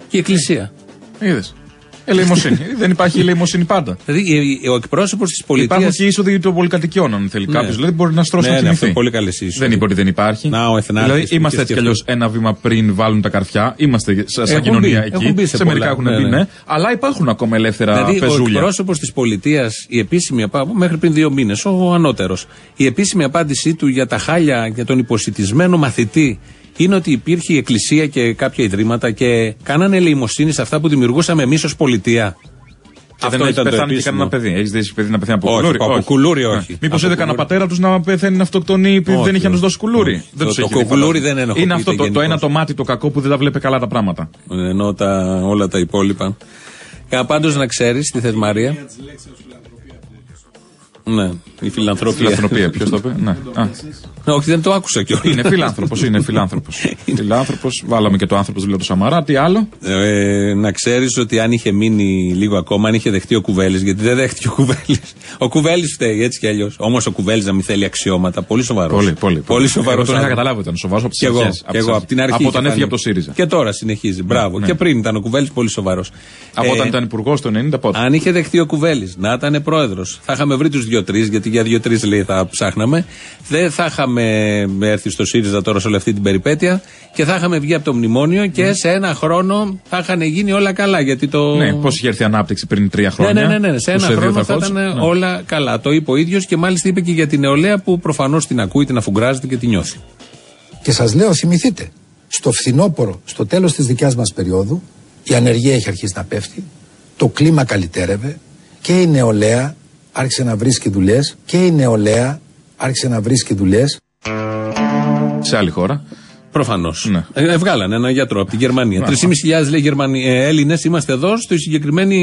Και η Εκκλησία. Είδες. Ελεημοσύνη. Δεν υπάρχει ελεημοσύνη πάντα. Δηλαδή ε, ο εκπρόσωπος της πολιτεία. Υπάρχουν και είσοδοι των πολυκατοικιών, αν θέλει Ναι. κάποιος. Δηλαδή μπορεί να στρώσει Ναι, να ναι, κοιμηθεί. αυτό πολύ καλές είσοδοι. Δεν είπε ότι δεν υπάρχει. Να, ο Εθνάρχης δηλαδή που είμαστε είχε έτσι κι αλλιώς σκεφτεί. ένα βήμα πριν βάλουν τα καρφιά. Είμαστε σαν Έχουν κοινωνία μπει, εκεί. έχουν μπει σε μερικά πολλά. έχουν Ναι, μπει, ναι. ναι. Αλλά υπάρχουν ακόμα ελεύθερα Δηλαδή, ο πεζούλια. εκπρόσωπος της πολιτείας, η επίσημη απάντηση, μέχρι πριν δύο μήνες, ο ανώτερος, η επίσημη απάντησή του για τα χάλια, για τον υποσυτισμένο μαθητή, είναι ότι υπήρχε η Εκκλησία και κάποια ιδρύματα και κάνανε ελεημοσύνη σε αυτά που δημιουργούσαμε εμείς ως πολιτεία. Και δεν έχεις πεθάνει και κανένα παιδί. Έχεις δει παιδί να πεθαίνει από Όχι, κουλούρι; από κουλούρι όχι. Μήπως Από είδε κανένα κουλούρι. πατέρα τους να πεθαίνει να αυτοκτονεί επειδή Όχι, δεν είχε να τους όχι. δώσει κουλούρι; Όχι. Δεν Το- τους το έχει δει, κουλούρι φαντάζομαι. δεν ενοχοποιείται Είναι αυτό το, το γενικώς. ένα το μάτι το κακό που δεν τα βλέπει καλά τα πράγματα. Ενώ τα, όλα τα υπόλοιπα. Ε, Πάντω να ξέρεις, τι θες Μαρία. Ναι, η φιλανθρωπία. Φιλανθρωπία, ποιος το είπε. Ναι. Α, Όχι, δεν το άκουσα κιόλας. Είναι φιλάνθρωπος, είναι φιλάνθρωπος. φιλάνθρωπος, βάλαμε και το άνθρωπο δηλαδή το Σαμαρά. Τι άλλο; Ε, να ξέρεις ότι αν είχε μείνει λίγο ακόμα, αν είχε δεχτεί ο Κουβέλης, γιατί δεν δέχτηκε ο Κουβέλης. Ο Κουβέλης φταίει έτσι κι αλλιώς. Όμως ο Κουβέλης να μην θέλει αξιώματα. Πολύ σοβαρός. Πολύ, πολύ. πολύ σοβαρός. Εγώ τον είχα καταλάβει ότι ήταν σοβαρός από τις Και εγώ, αρχές. και εγώ από την αρχή. Από όταν είχε έφυγε φανεί. από το ΣΥΡΙΖΑ. Και τώρα συνεχίζει. Μπράβο. ναι. Και πριν ήταν ο Κουβέλης πολύ σοβαρός. Από όταν ήταν υπουργός το 90 πότε; Αν είχε δεχτεί ο Κουβέλης να ήταν πρόεδρος, θα είχαμε βρει τους δύο-τρει, γιατί για δύο-τρει λέει θα ψάχναμε. Δεν θα είχαμε έρθει στο ΣΥΡΙΖΑ τώρα σε όλη αυτή την περιπέτεια και θα είχαμε βγει από το μνημόνιο και σε ένα χρόνο θα είχαν γίνει όλα καλά. Γιατί το. Ναι, πώς είχε έρθει η ανάπτυξη πριν τρία Ναι, χρόνια. ναι, ναι, ναι. Σε που ένα δύο χρόνο θα ερχόντουσαν. ήταν Ναι. όλα καλά. Το είπε ο ίδιος και μάλιστα είπε και για την νεολαία που προφανώς την ακούει, την αφουγκράζεται και την νιώθει. Και σας λέω, θυμηθείτε, στο φθινόπωρο, στο τέλος της δικιάς μας περίοδου, η ανεργία έχει αρχίσει να πέφτει, το κλίμα καλυτέρευε και η νεολαία άρχισε να βρίσκει δουλειές και η νεολαία άρχισε να βρίσκει δουλειές. Σε άλλη χώρα. Προφανώς. Ναι. Ε, βγάλανε ένα γιατρό από τη Γερμανία. 3.500 λέει Γερμανοί, ε, Έλληνες είμαστε εδώ, στο συγκεκριμένοι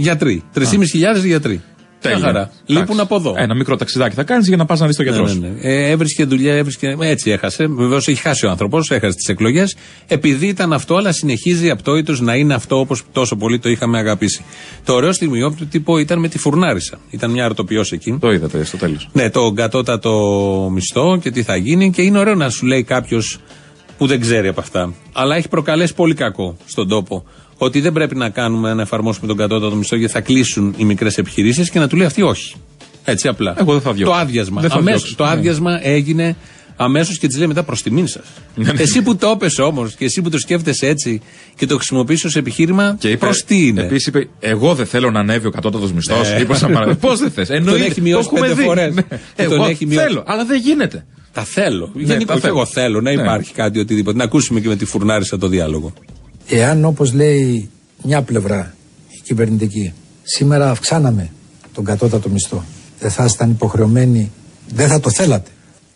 γιατροί. 3.500 γιατροί. Μια χαρά. Εντάξει. Λείπουν από εδώ. Ένα μικρό ταξιδάκι θα κάνεις για να πας να δεις το γιατρός Ναι, σου. ναι, ναι. Ε, έβρισκε δουλειά, έβρισκε. Έτσι έχασε. Βεβαίως έχει χάσει ο άνθρωπος, έχασε τις εκλογές. Επειδή ήταν αυτό, αλλά συνεχίζει απτόητος να είναι αυτό όπως τόσο πολύ το είχαμε αγαπήσει. Το ωραίο στιγμιόπτου τύπο ήταν με τη Φουρνάρισα. Ήταν μια αρτοπιό εκεί. Το είδατε στο τέλος. Ναι, το κατώτατο μισθό και τι θα γίνει. Και είναι ωραίο να σου λέει κάποιος που δεν ξέρει από αυτά. Αλλά έχει προκαλέσει πολύ κακό στον τόπο. Ότι δεν πρέπει να κάνουμε να εφαρμόσουμε τον κατώτατο μισθό γιατί θα κλείσουν οι μικρές επιχειρήσεις και να του λέει αυτή όχι. Έτσι απλά. Εγώ δεν θα Το διώξω. άδειασμα. Δεν θα Αμέσως, διώξω. το Ναι. άδειασμα έγινε αμέσως και της λέει μετά προς τιμήν σας. εσύ που το έπεσε όμως και εσύ που το σκέφτεσαι έτσι και το χρησιμοποιήσει ως επιχείρημα, προς τι είναι; Επίσης είπε, Εγώ δεν θέλω να ανέβει ο κατώτατος μισθός. Ναι. Είπα σαν παράδειγμα. Πώς δεν θες; Εννοείται. έχει μειώσει το έχουμε πέντε δει. φορές. Ναι. Τον Εγώ έχει μειώσει. θέλω, αλλά δεν γίνεται. Τα θέλω. Ναι, Γενικώ τα θέλω. εγώ θέλω να Ναι. υπάρχει κάτι οτιδήποτε. Να ακούσουμε και με τη φουρνάρισα το διάλογο. Εάν όπως λέει μια πλευρά η κυβερνητική, σήμερα αυξάναμε τον κατώτατο μισθό, δεν θα ήσταν υποχρεωμένοι, δεν θα το θέλατε,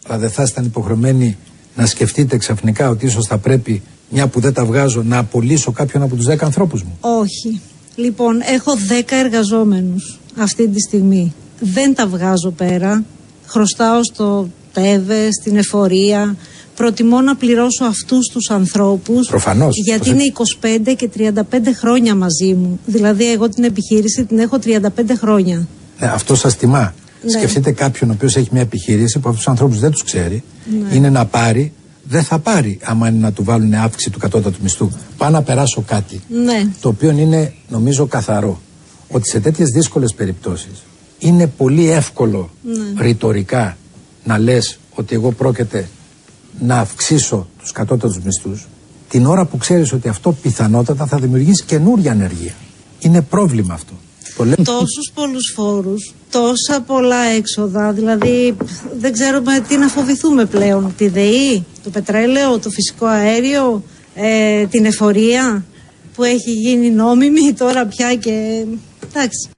αλλά δεν θα ήσταν υποχρεωμένοι να σκεφτείτε ξαφνικά ότι ίσως θα πρέπει, μια που δεν τα βγάζω, να απολύσω κάποιον από τους 10 ανθρώπους μου; Όχι. Λοιπόν, έχω 10 εργαζόμενους αυτή τη στιγμή. Δεν τα βγάζω πέρα. Χρωστάω στο ΤΕΒΕ, στην εφορία. Προτιμώ να πληρώσω αυτούς τους ανθρώπους. Προφανώς. Γιατί είναι 25 και 35 χρόνια μαζί μου. Δηλαδή, εγώ την επιχείρηση την έχω 35 χρόνια. Ναι, αυτό σας τιμά. Ναι. Σκεφτείτε κάποιον ο οποίος έχει μια επιχείρηση που αυτούς τους ανθρώπους δεν τους ξέρει, Ναι. είναι να πάρει, δεν θα πάρει άμα είναι να του βάλουν αύξηση του κατώτατου μισθού. Πάω να περάσω κάτι. Ναι. το οποίο είναι νομίζω καθαρό ότι σε τέτοιες δύσκολες περιπτώσεις είναι πολύ εύκολο Ναι. ρητορικά να λες ότι εγώ πρόκειται να αυξήσω τους κατώτατους μισθούς την ώρα που ξέρεις ότι αυτό πιθανότατα θα δημιουργήσει καινούρια ανεργία. Είναι πρόβλημα αυτό. Το λέμε Τόσους πολλούς φόρους, τόσα πολλά έξοδα, δηλαδή δεν ξέρουμε τι να φοβηθούμε πλέον. Τη ΔΕΗ, το πετρέλαιο, το φυσικό αέριο, ε, την εφορία που έχει γίνει νόμιμη τώρα πια και... Εντάξει.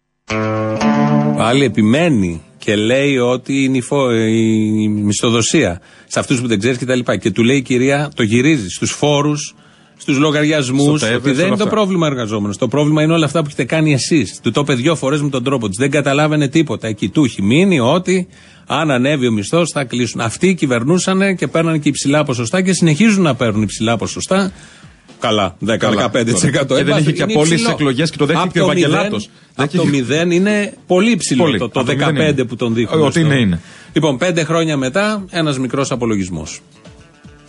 Πάλι επιμένει και λέει ότι είναι η, φο- η μισθοδοσία σε αυτούς που δεν ξέρεις κτλ. Και, και του λέει η κυρία, το γυρίζεις στους φόρους, στους λογαριασμούς. Στο ΤΕΒΕ, Ότι δεν σε όλα είναι το αυτά. πρόβλημα εργαζόμενος. Το πρόβλημα είναι όλα αυτά που έχετε κάνει εσείς. Του το είπε δυο φορές με τον τρόπο της. Δεν καταλάβαινε τίποτα. Εκεί του έχει μείνει ότι αν ανέβει ο μισθός θα κλείσουν. Αυτοί κυβερνούσαν και παίρνανε και υψηλά ποσοστά και συνεχίζουν να παίρνουν υψηλά ποσοστά. Καλά, 10-15%. Καλά. Και δεν Ε, είχε και είναι απόλυσει υψηλό. εκλογές και το δέχτηκε Απ' και ο μηδέν- Ευαγγελάτος. Από το Δεν 0 είναι πολύ υψηλό Πολύ. το, το Από το μηδέν 15 είναι. που τον δείχνουν. Ότι είναι, στο- είναι. Λοιπόν, πέντε χρόνια μετά, ένας μικρός απολογισμός.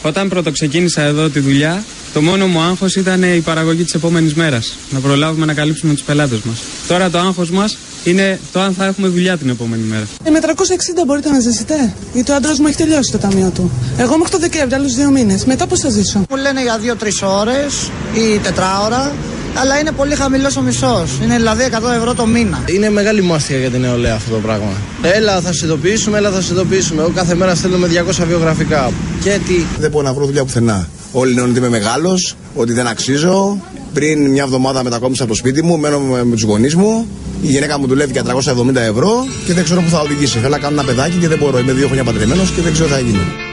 Όταν πρώτο ξεκίνησα εδώ τη δουλειά, το μόνο μου άγχος ήταν η παραγωγή της επόμενης μέρας. Να προλάβουμε να καλύψουμε τους πελάτες μας. Τώρα το άγχος μας είναι το αν θα έχουμε δουλειά την επόμενη μέρα. Ε, με 360 μπορείτε να ζήσετε. Γιατί ο άντρας μου έχει τελειώσει το ταμείο του. Εγώ μέχρι το Δεκέμβρη, άλλους δύο μήνες. Μετά πώς θα ζήσω; Μου λένε για 2-3 ώρες ή 4 ώρα. Αλλά είναι πολύ χαμηλός ο μισθό. Είναι δηλαδή 100 ευρώ το μήνα. Είναι μεγάλη μάστιγα για την νεολαία αυτό το πράγμα. Έλα, θα σε ειδοποιήσουμε, έλα, θα σε ειδοποιήσουμε. Εγώ κάθε μέρα στέλνω με 200 βιογραφικά. Και τι; Δεν μπορώ να βρω δουλειά πουθενά. Όλοι λένε ότι είμαι μεγάλος, ότι δεν αξίζω. Πριν μια εβδομάδα μετακόμισα από το σπίτι μου, μένω με, με τους γονείς μου. Η γυναίκα μου δουλεύει για 370 ευρώ και δεν ξέρω πού θα οδηγήσει. Θέλω να κάνω ένα παιδάκι και δεν μπορώ. Είμαι δύο χρόνια παντρεμένος και δεν ξέρω τι θα γίνει.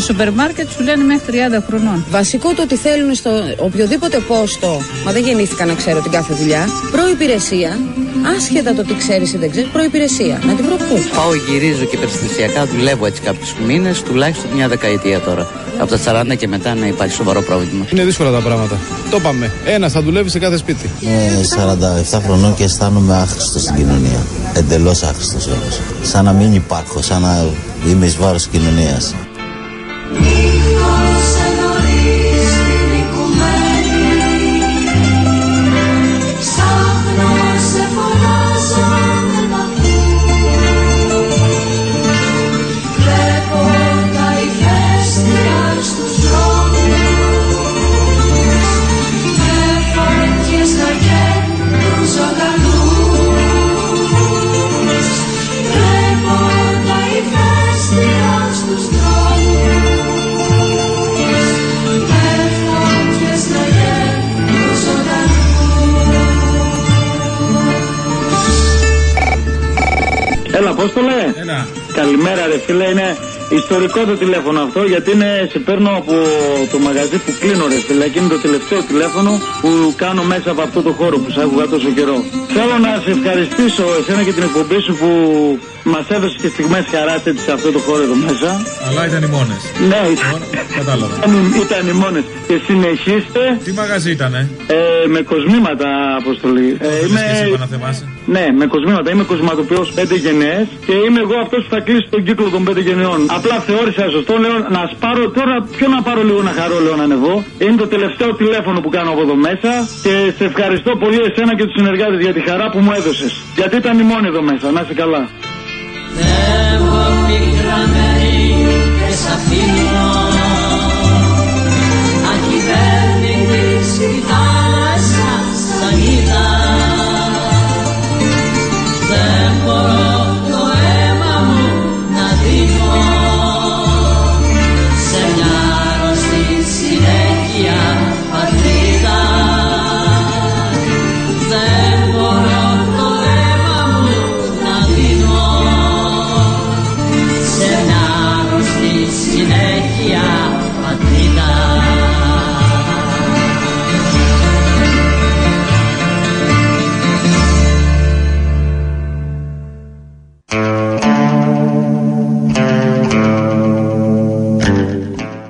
Στο σούπερ μάρκετ σου λένε μέχρι 30 χρονών. Βασικό το ότι θέλουν στο οποιοδήποτε πόστο, μα δεν γεννήθηκα να ξέρω την κάθε δουλειά, προπηρεσία, άσχετα το τι ξέρεις ή δεν ξέρεις, προπηρεσία. Να την βρω πού. Πάω, γυρίζω και περιστασιακά, δουλεύω έτσι κάποιους μήνες, τουλάχιστον μια δεκαετία τώρα. Από τα 40 και μετά να υπάρχει σοβαρό πρόβλημα. Είναι δύσκολα τα πράγματα. Το είπαμε. Ένας θα δουλεύει σε κάθε σπίτι. Είμαι 47 χρονών και αισθάνομαι άχρηστος στην κοινωνία. Εντελώς άχρηστος όμως. Σαν να μην υπάρχω, σαν να είμαι εις βάρος κοινωνίας. Ρε φίλε. Είναι ιστορικό το τηλέφωνο αυτό γιατί είναι, σε παίρνω από το μαγαζί που κλείνω, ρε φίλε. Και είναι το τελευταίο τηλέφωνο που κάνω μέσα από αυτό το χώρο που σ' άκουγα τόσο καιρό. Θέλω να σε ευχαριστήσω εσένα και την εκπομπή σου που μας έδωσε και στιγμές χαρά έτσι σε αυτό το χώρο εδώ μέσα. Αλλά ήταν οι μόνες. Ναι, ήταν. Κατάλαβα. Ήταν οι μόνες. Και συνεχίστε. Τι μαγαζί ήτανε; Ε, με κοσμήματα, αποστολή. Ε, είμαι... Εσύ, να θυμάσαι. Ναι, με κοσμήματα. Είμαι κοσματοποιός 5 γενναίες και είμαι εγώ αυτός που θα κλείσει τον κύκλο των 5 γενναιών. Απλά θεώρησα σωστό, λέω να σπάρω τώρα. Ποιο να πάρω λίγο να χαρώ, λέω να ανεβώ. Είναι το τελευταίο τηλέφωνο που κάνω από εδώ μέσα και σε ευχαριστώ πολύ εσένα και τους συνεργάτες για τη χαρά που μου έδωσες. Γιατί ήταν η μόνη εδώ μέσα. Να είσαι καλά. Φεύγω πικραμένη και σ' αφήνω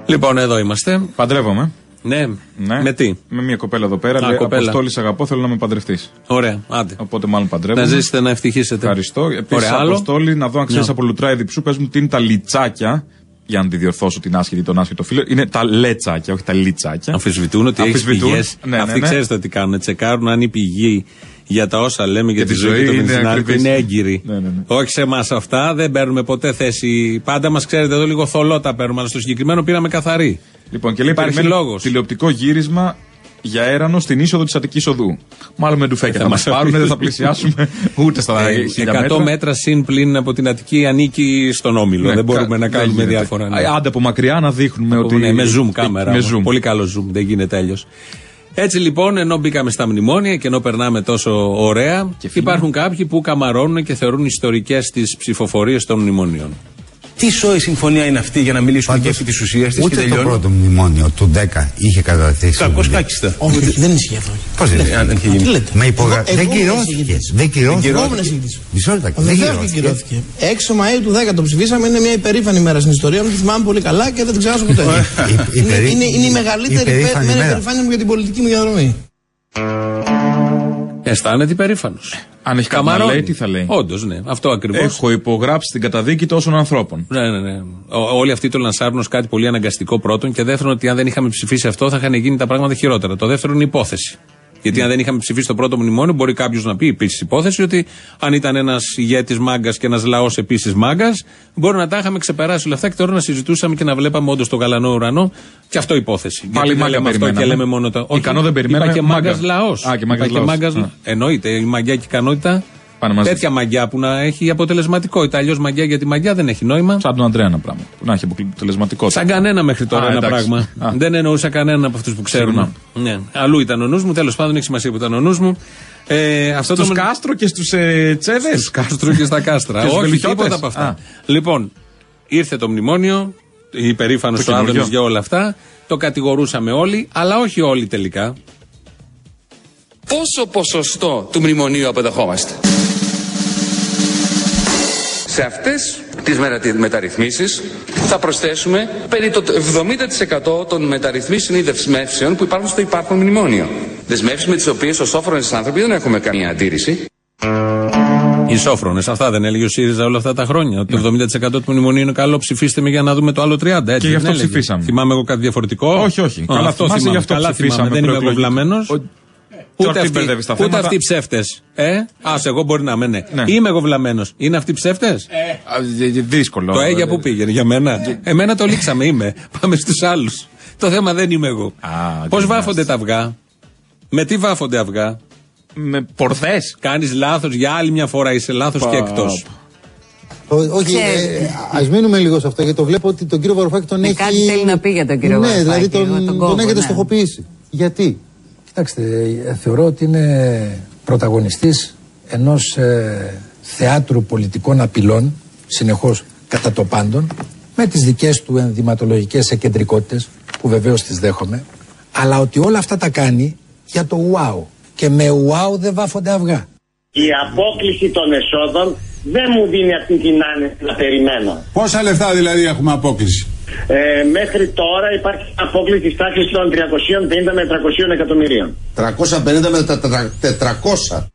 Λοιπόν, εδώ είμαστε. Παντρεύομαι. Ναι. Ναι. Με τι; Με μια κοπέλα εδώ πέρα. Α, λέει κοπέλα. Αποστόλη, σε αγαπώ, θέλω να με παντρευτείς. Ωραία, άντε. Οπότε μάλλον παντρεύομαι. Να ζήσετε, να ευτυχίσετε. Ευχαριστώ. Επίσης, Ωραία, άλλο. Αποστόλη, να δω αν ξέρεις Ναι. από λουτρά διψού, πες μου τι είναι τα λιτσάκια. Για να τη διορθώσω την άσχετη ή τον άσχετο φίλο. Είναι τα λέτσάκια, όχι τα λιτσάκια. Αμφισβητούν ότι έχεις Αμφισβητούν. πηγές. Ναι, ναι, Αυτοί ναι. ξέρετε τι κάνουν. Τσεκάρουν αν η πηγή για τα όσα λέμε για, Για τη τη ζωή ζωή του είναι Μιντσινάρη ακριβής. είναι έγκυρη. Ναι, ναι, ναι. Όχι σε εμάς αυτά, δεν παίρνουμε ποτέ θέση. Πάντα μας ξέρετε εδώ λίγο θολό τα παίρνουμε, αλλά στο συγκεκριμένο πήραμε καθαρή. Λοιπόν, και λέει Υπάρχει περιμένω λόγος. τηλεοπτικό γύρισμα για έρανο στην είσοδο της Αττικής Οδού. Μάλλον με ντουφέκια Θα θα μας μας πάρουν, δεν θα αφήσουν. πλησιάσουμε ούτε στα Ε, 1000 100 μέτρα. μέτρα συν πλήν από την Αττική ανήκει στον Όμιλο. Ναι, δεν μπορούμε κα- να δεν κάνουμε γίνεται. διάφορα. ναι. Α, Άντε από μακριά να δείχνουμε ότι. Ναι, με zoom κάμερα. Με όμως. zoom. Πολύ καλό zoom, δεν γίνεται τέλειο. Έτσι λοιπόν, ενώ μπήκαμε στα μνημόνια και ενώ περνάμε τόσο ωραία, υπάρχουν κάποιοι που καμαρώνουν και θεωρούν ιστορικές τις ψηφοφορίες των μνημονίων. Τι σόη συμφωνία είναι αυτή για να μιλήσουμε και επί της ουσίας της και Ούτε το τελειώνει; πρώτο μνημόνιο του 10 είχε καταθέσει. Κακώ κάκιστα. Όχι, δεν ισχύει αυτό. Πώς δεν είναι. Αν είχε γίνει. Τι λέτε. Με υπογρα... Εγώ- Δεν εγώ κυρώθηκε. εισηγητής. Δεν κυρώθηκε. Εγώ Όχι. εισηγητής. Μισό λεπτό. Δεν Βεβαίω και κυρώθηκε. κυρώθηκε. 6 Μαου του 10 το ψηφίσαμε. Είναι μια υπερήφανη μέρα στην ιστορία μου. Τη θυμάμαι πολύ καλά και δεν την ξεχάσω ποτέ. Η- είναι, υπερή- είναι, είναι η μεγαλύτερη υπερήφανη μέρα μέρα. υπερηφάνεια μου για την πολιτική μου διαδρομή. Αισθάνεται υπερήφανος. Αν έχει κάτι να λέει, τι θα λέει; Όντως, ναι. Αυτό ακριβώς. Έχω υπογράψει την καταδίκη τόσων ανθρώπων. Ναι, ναι, ναι. Ό- όλοι αυτοί το λανσάρουν ως κάτι πολύ αναγκαστικό πρώτον και δεύτερον ότι αν δεν είχαμε ψηφίσει αυτό θα είχαν γίνει τα πράγματα χειρότερα. Το δεύτερο είναι η υπόθεση. Γιατί αν δεν είχαμε ψηφίσει το πρώτο μνημόνιο, μπορεί κάποιος να πει επίσης υπόθεση ότι αν ήταν ένας ηγέτης μάγκας και ένας λαός επίσης μάγκας, μπορεί να τα είχαμε ξεπεράσει όλα αυτά και τώρα να συζητούσαμε και να βλέπαμε όντως το γαλανό ουρανό. Και αυτό υπόθεση. Πάλι Γιατί δεν μάγκα λέμε αυτό και περιμέναμε. λέμε μόνο το. Ικανό δεν περιμέναμε, Είπα και μάγκας. μάγκα λαός. Α, και μάγκας λαός. Α. Εννοείται. Η μαγιά και η ικανότητα. Πάνε μαζί. Τέτοια μαγιά που να έχει αποτελεσματικότητα. Αλλιώς μαγιά για τη μαγιά δεν έχει νόημα. Σαν τον Αντρέα ένα πράγμα. Που να έχει αποτελεσματικότητα. Σαν κανένα μέχρι τώρα Α, ένα εντάξει. πράγμα. Α. Δεν εννοούσα κανέναν από αυτούς που ξέρουμε. Ναι. Αλλού ήταν ο νους μου, τέλος πάντων έχει σημασία που ήταν ο νους μου. Ε, αυτό Στους το... κάστρο και στους ε, τσέβες; Στους κάστρο και στα κάστρα. Και στους Όχι, βελουχιώτες. τίποτα από αυτά. Α. Λοιπόν, ήρθε το μνημόνιο, υπερήφανος Το ο Άδωνης καινούριο. για όλα αυτά. Το κατηγορούσαμε όλοι, αλλά όχι όλοι τελικά. Πόσο ποσοστό του μνημονίου αποδεχόμαστε; Σε αυτές τις μετα- μεταρρυθμίσεις θα προσθέσουμε περί το 70% των μεταρρυθμίσεων ή δεσμεύσεων που υπάρχουν στο υπάρχον μνημόνιο. Δεσμεύσεις με τις οποίες ως όφρονες άνθρωποι δεν έχουμε καμία αντίρρηση. Οι σόφρονε, αυτά δεν έλεγε ο ΣΥΡΙΖΑ όλα αυτά τα χρόνια. Ότι το 70% του μνημονίου είναι καλό, ψηφίστε με για να δούμε το άλλο 30%. Έτσι, Και γι' δεν αυτό έλεγε. ψηφίσαμε. Θυμάμαι εγώ κάτι διαφορετικό. Όχι, όχι. Α, Καλά αυτό θυμάσαι, θυμάμαι. γι' αυτό Καλά ψηφίσαμε θυμάμαι. Δεν είμαι εγώ προεκλογικά. Βλαμμένο. Τώρα Ούτε τι αυτοί, μπερδεύεις τα ούτε θέματα; αυτοί οι ψεύτες. Ε, α, εγώ μπορεί να είμαι, ναι. Ναι. Είμαι εγώ βλαμμένος. Είναι αυτοί οι ψεύτες; Α, δυ- δυ- Δύσκολο. Το ε για πού πήγαινε, για μένα. Εμένα το λήξαμε, είμαι. Πάμε στους άλλους. Το θέμα δεν είμαι εγώ. Πώς βάφονται τα αυγά; Με τι βάφονται αυγά; Με πορδές. Κάνεις λάθος για άλλη μια φορά, είσαι λάθος και εκτός. Όχι, ε, ας μείνουμε λίγο σε αυτό γιατί το βλέπω ότι τον κύριο Βαρουφάκη τον Ναι, έχει. κάτι θέλει να πει για τον κύριο ναι, Βαρουφάκη, δηλαδή τον, εγώ τον τον, κόβω, έχετε ναι. στοχοποιήσει. Γιατί; Κοιτάξτε, ε, θεωρώ ότι είναι πρωταγωνιστής ενός ε, θεάτρου πολιτικών απειλών, συνεχώς κατά το πάντων, με τις δικές του ενδυματολογικές εκεντρικότητες, που βεβαίως τις δέχομαι, αλλά ότι όλα αυτά τα κάνει για το wow. Και με wow δεν βάφονται αυγά. Η απόκληση των εσόδων δεν μου δίνει αυτή την άνεση να περιμένω. Πόσα λεφτά δηλαδή έχουμε απόκληση; Ε, μέχρι τώρα υπάρχει απόκληση της τάξης των 350 με 300 εκατομμυρίων. 350 με τα τετρα- 400.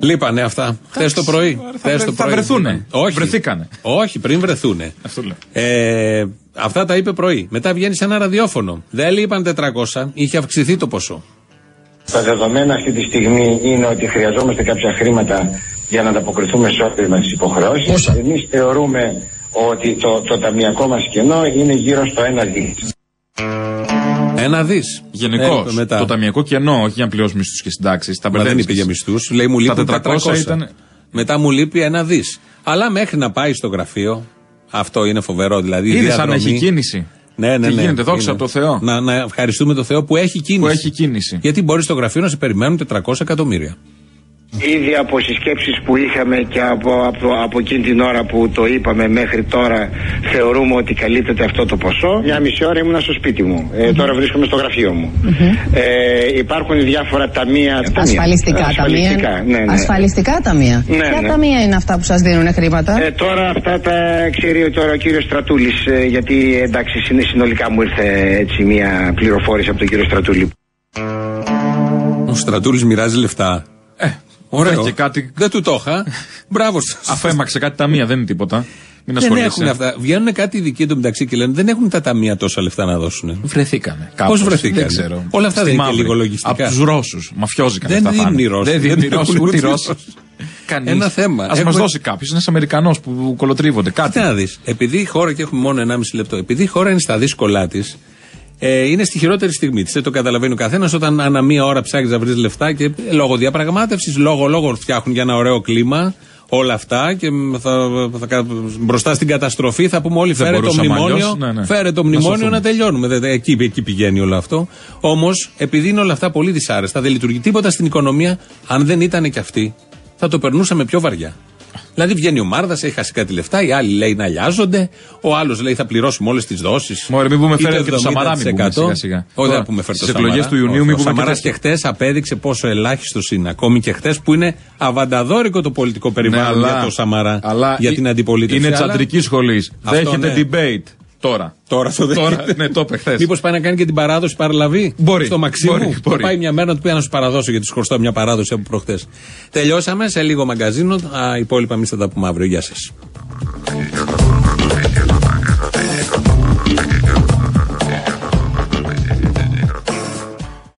Λείπανε αυτά. Χθες το πρωί. θα Χθες βρε- το θα πρωί. βρεθούνε. Όχι. Βρεθήκανε. Όχι, πριν βρεθούνε. Αυτό λέω. Ε, αυτά τα είπε πρωί. Μετά βγαίνει σε ένα ραδιόφωνο. Δεν λείπαν 400, είχε αυξηθεί το ποσό. Τα δεδομένα αυτή τη στιγμή είναι ότι χρειαζόμαστε κάποια χρήματα για να ανταποκριθούμε σε όλες μας τις υποχρεώσεις. Εμείς θεωρούμε ότι το, το ταμιακό μας κενό είναι γύρω στο 1 δις. Ένα δις. Γενικώς. μετά. Το ταμιακό κενό, όχι για να πληρώσει μισθούς και συντάξεις. Τα Μα δεν μπερδεύεις είπε και για εσύ. μισθούς. Λέει μου λείπουν Τα 400 400. ήταν. Μετά μου λείπει ένα δις. Αλλά μέχρι να πάει στο γραφείο, αυτό είναι φοβερό. Δηλαδή, η Είδες αν διαδρομή- έχει κίνηση; Ναι, ναι, Τι ναι. γίνεται, δόξα Είναι. τω Θεώ. Να, να ευχαριστούμε το Θεό που έχει κίνηση. Που έχει κίνηση. Γιατί μπορεί στο γραφείο να σε περιμένουν 400 εκατομμύρια. Ήδη από συσκέψεις που είχαμε και από, από, από εκείνη την ώρα που το είπαμε μέχρι τώρα θεωρούμε ότι καλύπτεται αυτό το ποσό. Μια μισή ώρα ήμουνα στο σπίτι μου. Ε, τώρα βρίσκομαι στο γραφείο μου. Ε, υπάρχουν διάφορα ταμεία. Ασφαλιστικά Ασφαλιστικά, ταμεία. ναι, ναι. Ασφαλιστικά ταμεία. Ναι, Ποια ναι. ταμεία είναι αυτά που σας δίνουν χρήματα; Ε, τώρα αυτά τα ξέρει τώρα ο κύριος Στρατούλης ε, γιατί εντάξει συνε- συνολικά μου ήρθε έτσι μια πληροφόρηση από τον κύριο Στρατούλη. Ο Στρατούλης μοιράζει λεφτά. Ε, Ωραίο. Και κάτι... Δεν του το είχα. Μπράβο σας. Αφού έμαξε κάτι ταμεία, δεν είναι τίποτα. Μην Δεν ασχολείσαι. έχουν αυτά. Βγαίνουν κάτι ειδικοί εντωμεταξύ και λένε δεν έχουν τα ταμεία τόσα λεφτά να δώσουν. Βρεθήκανε. Πώς κάπως. βρεθήκανε; Δεν ξέρω. Όλα αυτά Στη δεν είναι και μαύρη. λίγο λογιστικά. Από τους Ρώσους. Μαφιόζικα Δεν αυτά δίνουν πάνε. οι Ρώσοι. Δεν δίνουν οι Δεν Ρώσοι, έχουν ούτε οι ούτε οι Ρώσοι. Ρώσοι. Κανείς. Ένα θέμα. Α μας Έχουμε- δώσει κάποιος, ένας Αμερικανός που κολοτρίβονται. Κάτι. Κοίτα να δεις. Επειδή η χώρα, και έχουμε μόνο 1,5 λεπτό, επειδή η χώρα είναι στα δύσκολά της, Ε, είναι στη χειρότερη στιγμή της. Το καταλαβαίνει ο καθένας όταν ανά μία ώρα ψάχνεις να βρεις λεφτά και ε, λόγω διαπραγμάτευσης, λόγω λόγω φτιάχνουν για ένα ωραίο κλίμα όλα αυτά και θα, θα, θα- μπροστά στην καταστροφή θα πούμε όλοι Δεν φέρε το μπορούσαμε μνημόνιο, αλλιώς, ναι, ναι. φέρε το Να μνημόνιο σωθούμε. να τελειώνουμε. Δεν- δεν- εκεί, εκεί πηγαίνει όλο αυτό. Όμως, επειδή είναι όλα αυτά πολύ δυσάρεστα, δεν λειτουργεί τίποτα στην οικονομία, αν δεν ήταν και αυτή, θα το περνούσαμε πιο βαριά. Δηλαδή βγαίνει ο Μάρδας, έχει χάσει κάτι λεφτά, οι άλλοι λέει να αλλιάζονται, ο άλλος λέει θα πληρώσουμε όλες τις δόσεις. Μωρέ, μην πούμε φέρε και το Σαμαρά, μην πούμε σιγά σιγά. Όχι, Τώρα, δεν πούμε φέρε το στις εκλογές Σαμαρά. του Ιουνίου, Όχι, μην Ο πούμε και Σαμαρά τέτοια. και χτες απέδειξε πόσο ελάχιστος είναι. Ακόμη και χτες που είναι αβανταδόρικο το πολιτικό περιβάλλον Ναι, αλλά- για το Σαμαρά. αλλά για ε- την αντιπολίτευση. Είναι Αλλά- τσαντρική σχολής. Αυτό, Δέχεται ναι. debate. Τώρα. Τώρα το Τώρα, δέχεται. ναι, το είπε χθες. Μήπως πάει να κάνει και την παράδοση παραλαβή. Μπορεί, Στο Μαξίμου; μπορεί, Θα μπορεί. Πάει μια μέρα να του πει να σου παραδώσω γιατί σου χρωστάω μια παράδοση από προχθέ. Τελειώσαμε σε λίγο μαγκαζίνο. Α, υπόλοιπα εμείς θα τα πούμε αύριο. Γεια σας.